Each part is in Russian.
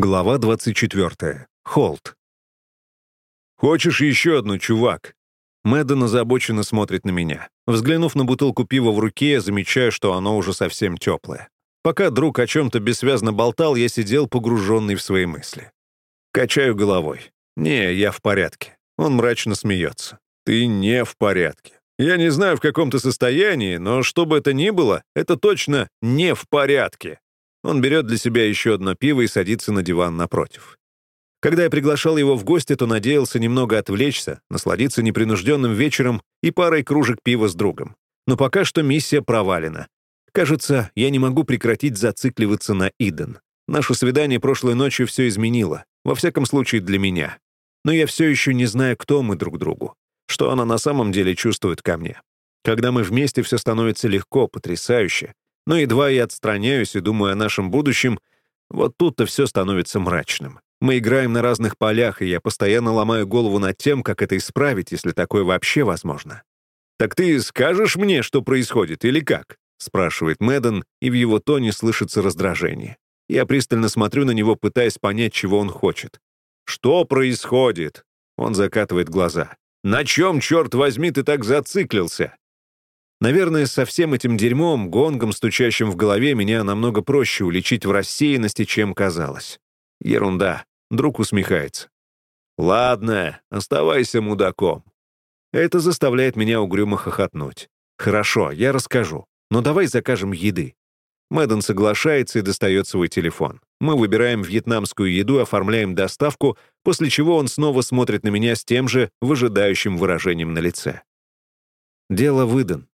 Глава 24. Холт. «Хочешь еще одну, чувак?» Мэдден озабоченно смотрит на меня. Взглянув на бутылку пива в руке, я замечаю, что оно уже совсем теплое. Пока друг о чем-то бессвязно болтал, я сидел погруженный в свои мысли. Качаю головой. «Не, я в порядке». Он мрачно смеется. «Ты не в порядке. Я не знаю, в каком ты состоянии, но что бы это ни было, это точно не в порядке». Он берет для себя еще одно пиво и садится на диван напротив. Когда я приглашал его в гости, то надеялся немного отвлечься, насладиться непринужденным вечером и парой кружек пива с другом. Но пока что миссия провалена. Кажется, я не могу прекратить зацикливаться на Иден. Наше свидание прошлой ночью все изменило, во всяком случае для меня. Но я все еще не знаю, кто мы друг другу, что она на самом деле чувствует ко мне. Когда мы вместе, все становится легко, потрясающе, но едва я отстраняюсь и думаю о нашем будущем, вот тут-то все становится мрачным. Мы играем на разных полях, и я постоянно ломаю голову над тем, как это исправить, если такое вообще возможно. «Так ты скажешь мне, что происходит, или как?» — спрашивает Мэдден, и в его тоне слышится раздражение. Я пристально смотрю на него, пытаясь понять, чего он хочет. «Что происходит?» Он закатывает глаза. «На чем, черт возьми, ты так зациклился? Наверное, со всем этим дерьмом, гонгом, стучащим в голове, меня намного проще уличить в рассеянности, чем казалось. Ерунда. Друг усмехается. «Ладно, оставайся мудаком». Это заставляет меня угрюмо хохотнуть. «Хорошо, я расскажу. Но давай закажем еды». Мэдден соглашается и достает свой телефон. Мы выбираем вьетнамскую еду, оформляем доставку, после чего он снова смотрит на меня с тем же выжидающим выражением на лице. Дело выдан.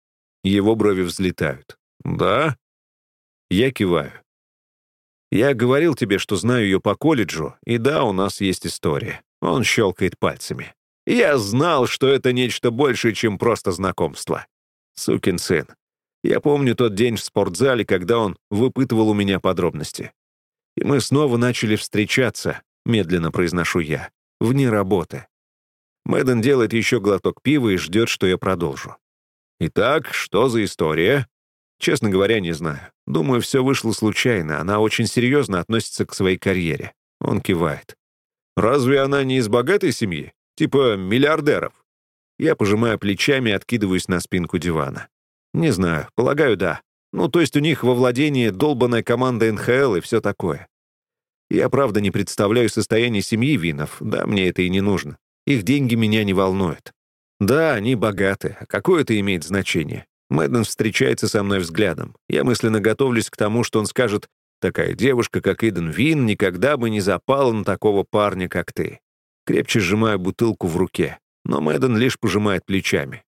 Его брови взлетают. «Да?» Я киваю. «Я говорил тебе, что знаю ее по колледжу, и да, у нас есть история». Он щелкает пальцами. «Я знал, что это нечто большее, чем просто знакомство. Сукин сын. Я помню тот день в спортзале, когда он выпытывал у меня подробности. И мы снова начали встречаться, медленно произношу я, вне работы. Мэдден делает еще глоток пива и ждет, что я продолжу. Итак, что за история? Честно говоря, не знаю. Думаю, все вышло случайно. Она очень серьезно относится к своей карьере. Он кивает. Разве она не из богатой семьи? Типа миллиардеров? Я пожимаю плечами и откидываюсь на спинку дивана. Не знаю, полагаю, да. Ну, то есть у них во владении долбанная команда НХЛ и все такое. Я, правда, не представляю состояние семьи Винов, да, мне это и не нужно. Их деньги меня не волнуют. Да, они богаты. Какое это имеет значение? Мэдден встречается со мной взглядом. Я мысленно готовлюсь к тому, что он скажет, «Такая девушка, как Иден Вин, никогда бы не запала на такого парня, как ты». Крепче сжимаю бутылку в руке, но Мэдден лишь пожимает плечами.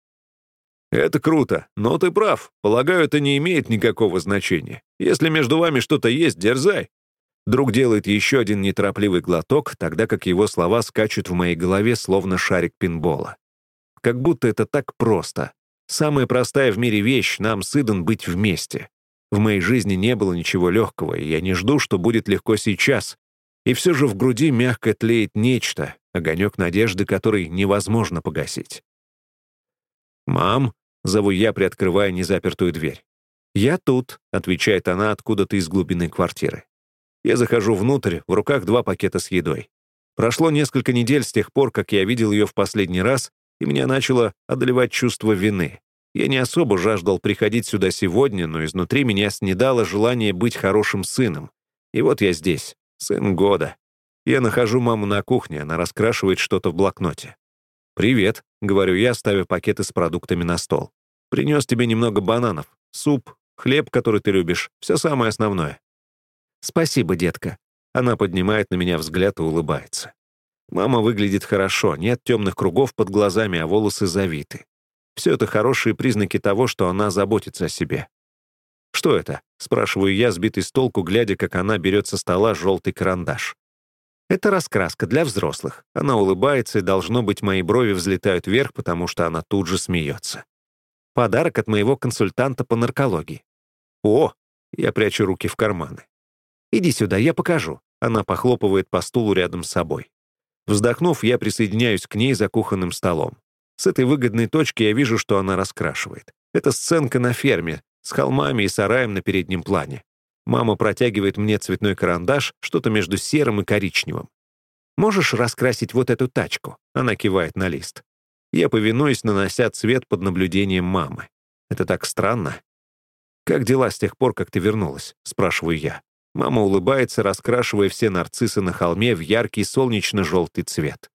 «Это круто, но ты прав. Полагаю, это не имеет никакого значения. Если между вами что-то есть, дерзай». Друг делает еще один неторопливый глоток, тогда как его слова скачут в моей голове, словно шарик пинбола. Как будто это так просто. Самая простая в мире вещь — нам с Иден быть вместе. В моей жизни не было ничего легкого, и я не жду, что будет легко сейчас. И все же в груди мягко тлеет нечто, огонек надежды, который невозможно погасить. «Мам», — зову я, приоткрывая незапертую дверь. «Я тут», — отвечает она откуда-то из глубины квартиры. Я захожу внутрь, в руках два пакета с едой. Прошло несколько недель с тех пор, как я видел ее в последний раз, и меня начало одолевать чувство вины. Я не особо жаждал приходить сюда сегодня, но изнутри меня снедало желание быть хорошим сыном. И вот я здесь, сын года. Я нахожу маму на кухне, она раскрашивает что-то в блокноте. «Привет», — говорю я, ставя пакеты с продуктами на стол. «Принес тебе немного бананов, суп, хлеб, который ты любишь, все самое основное». «Спасибо, детка». Она поднимает на меня взгляд и улыбается. Мама выглядит хорошо, нет темных кругов под глазами, а волосы завиты. Все это хорошие признаки того, что она заботится о себе. «Что это?» — спрашиваю я, сбитый с толку, глядя, как она берет со стола желтый карандаш. «Это раскраска для взрослых». Она улыбается, и, должно быть, мои брови взлетают вверх, потому что она тут же смеется. Подарок от моего консультанта по наркологии. «О!» — я прячу руки в карманы. «Иди сюда, я покажу». Она похлопывает по стулу рядом с собой. Вздохнув, я присоединяюсь к ней за кухонным столом. С этой выгодной точки я вижу, что она раскрашивает. Это сценка на ферме, с холмами и сараем на переднем плане. Мама протягивает мне цветной карандаш, что-то между серым и коричневым. «Можешь раскрасить вот эту тачку?» Она кивает на лист. Я повинуюсь, нанося цвет под наблюдением мамы. Это так странно. «Как дела с тех пор, как ты вернулась?» — спрашиваю я. Мама улыбается, раскрашивая все нарциссы на холме в яркий солнечно-желтый цвет.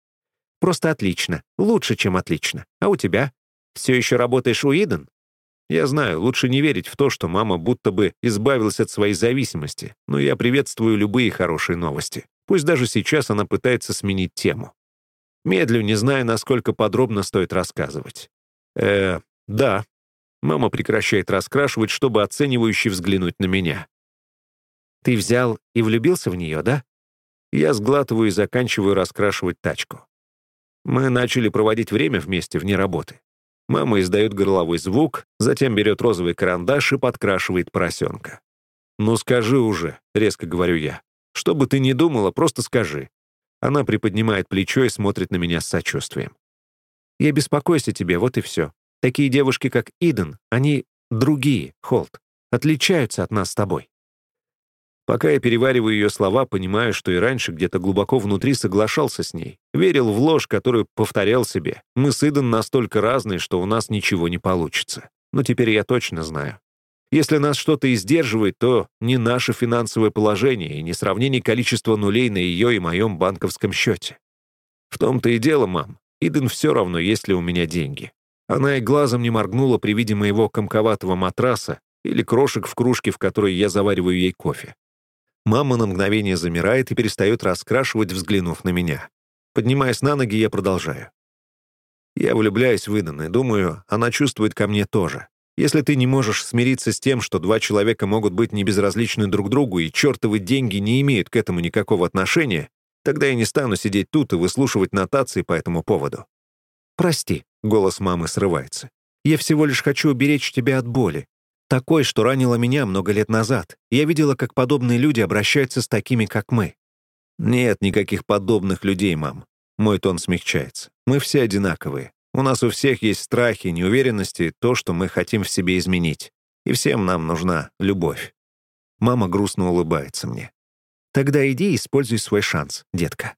«Просто отлично. Лучше, чем отлично. А у тебя? Все еще работаешь у Иден?» Я знаю, лучше не верить в то, что мама будто бы избавилась от своей зависимости, но я приветствую любые хорошие новости. Пусть даже сейчас она пытается сменить тему. Медлю, не зная, насколько подробно стоит рассказывать. Э, да. Мама прекращает раскрашивать, чтобы оценивающе взглянуть на меня. Ты взял и влюбился в нее, да? Я сглатываю и заканчиваю раскрашивать тачку. Мы начали проводить время вместе вне работы. Мама издает горловой звук, затем берет розовый карандаш и подкрашивает поросенка. «Ну скажи уже», — резко говорю я. «Что бы ты ни думала, просто скажи». Она приподнимает плечо и смотрит на меня с сочувствием. «Я беспокоюсь о тебе, вот и все. Такие девушки, как Иден, они другие, Холт, отличаются от нас с тобой». Пока я перевариваю ее слова, понимаю, что и раньше где-то глубоко внутри соглашался с ней. Верил в ложь, которую повторял себе. Мы с Иден настолько разные, что у нас ничего не получится. Но теперь я точно знаю. Если нас что-то и сдерживает, то не наше финансовое положение и не сравнение количества нулей на ее и моем банковском счете. В том-то и дело, мам. Иден все равно, есть ли у меня деньги. Она и глазом не моргнула при виде моего комковатого матраса или крошек в кружке, в которой я завариваю ей кофе. Мама на мгновение замирает и перестает раскрашивать, взглянув на меня. Поднимаясь на ноги, я продолжаю. Я влюбляюсь в Идан и думаю, она чувствует ко мне тоже. Если ты не можешь смириться с тем, что два человека могут быть небезразличны друг другу и чертовы деньги не имеют к этому никакого отношения, тогда я не стану сидеть тут и выслушивать нотации по этому поводу. «Прости», — голос мамы срывается. «Я всего лишь хочу уберечь тебя от боли. Такой, что ранила меня много лет назад. Я видела, как подобные люди обращаются с такими, как мы. Нет никаких подобных людей, мам. Мой тон смягчается. Мы все одинаковые. У нас у всех есть страхи, неуверенности, то, что мы хотим в себе изменить. И всем нам нужна любовь. Мама грустно улыбается мне. Тогда иди и используй свой шанс, детка.